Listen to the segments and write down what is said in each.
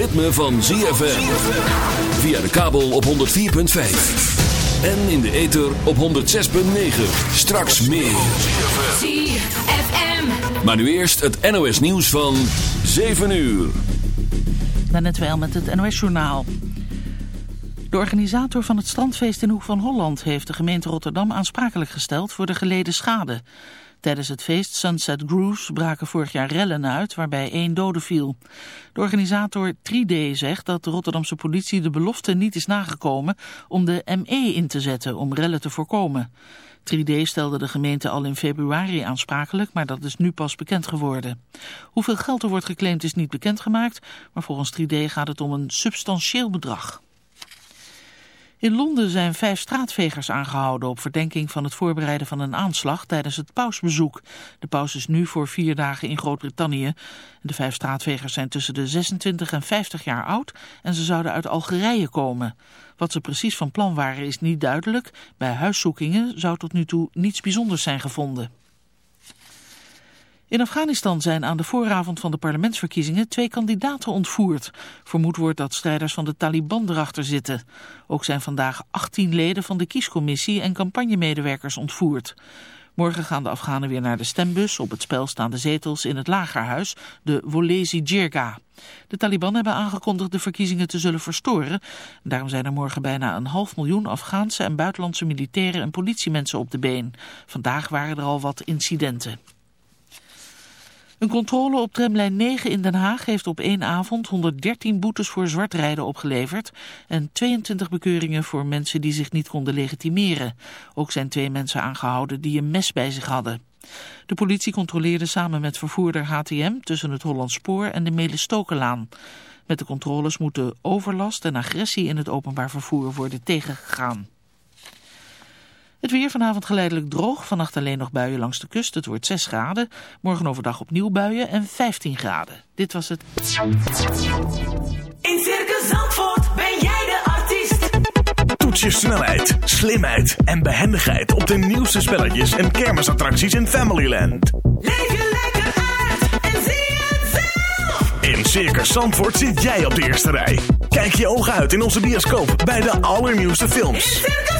ritme van ZFM. Via de kabel op 104.5. En in de ether op 106.9. Straks meer. ZFM. Maar nu eerst het NOS nieuws van 7 uur. Net wel met het NOS-journaal. De organisator van het strandfeest in Hoek van Holland heeft de gemeente Rotterdam aansprakelijk gesteld voor de geleden schade. Tijdens het feest Sunset Cruise braken vorig jaar rellen uit waarbij één dode viel. De organisator 3D zegt dat de Rotterdamse politie de belofte niet is nagekomen om de ME in te zetten om rellen te voorkomen. 3D stelde de gemeente al in februari aansprakelijk, maar dat is nu pas bekend geworden. Hoeveel geld er wordt geclaimd is niet bekendgemaakt, maar volgens 3D gaat het om een substantieel bedrag. In Londen zijn vijf straatvegers aangehouden op verdenking van het voorbereiden van een aanslag tijdens het pausbezoek. De paus is nu voor vier dagen in Groot-Brittannië. De vijf straatvegers zijn tussen de 26 en 50 jaar oud en ze zouden uit Algerije komen. Wat ze precies van plan waren is niet duidelijk. Bij huiszoekingen zou tot nu toe niets bijzonders zijn gevonden. In Afghanistan zijn aan de vooravond van de parlementsverkiezingen twee kandidaten ontvoerd. Vermoed wordt dat strijders van de Taliban erachter zitten. Ook zijn vandaag 18 leden van de kiescommissie en campagnemedewerkers ontvoerd. Morgen gaan de Afghanen weer naar de stembus. Op het spel staan de zetels in het lagerhuis, de Wolesi Jirga. De Taliban hebben aangekondigd de verkiezingen te zullen verstoren. Daarom zijn er morgen bijna een half miljoen Afghaanse en buitenlandse militairen en politiemensen op de been. Vandaag waren er al wat incidenten. Een controle op tramlijn 9 in Den Haag heeft op één avond 113 boetes voor zwartrijden opgeleverd en 22 bekeuringen voor mensen die zich niet konden legitimeren. Ook zijn twee mensen aangehouden die een mes bij zich hadden. De politie controleerde samen met vervoerder HTM tussen het Hollands Spoor en de Melestokenlaan. Met de controles moeten overlast en agressie in het openbaar vervoer worden tegengegaan. Het weer vanavond geleidelijk droog. Vannacht alleen nog buien langs de kust. Het wordt 6 graden. Morgen overdag opnieuw buien en 15 graden. Dit was het. In Circus Zandvoort ben jij de artiest. Toets je snelheid, slimheid en behendigheid op de nieuwste spelletjes en kermisattracties in Familyland. Leef je lekker uit en zie het zelf. In Circus Zandvoort zit jij op de eerste rij. Kijk je ogen uit in onze bioscoop bij de allernieuwste In films. Circus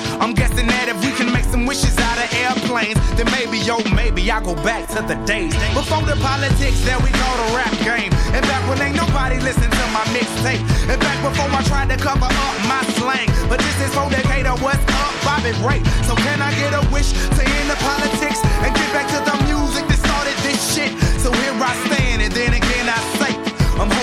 Then maybe, yo, maybe I go back to the days before the politics that we call the rap game, and back when ain't nobody listen to my mixtape, and back before I tried to cover up my slang. But this is for Decatur, what's up, Bobby Ray? So can I get a wish to end the politics and get back to the music that started this shit? So here I stand,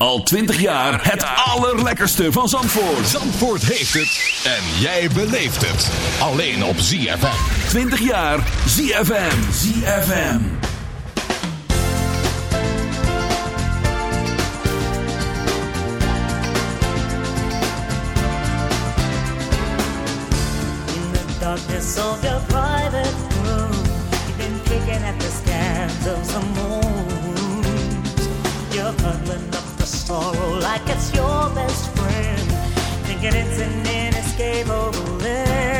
Al 20 jaar het allerlekkerste van Zandvoort. Zandvoort heeft het en jij beleeft het. Alleen op ZFM. 20 jaar ZFM. ZFM. In the darkness of your private room. You've been picking at the scant of some. You're cuddling up sorrow like it's your best friend, thinking it's an inescapable end.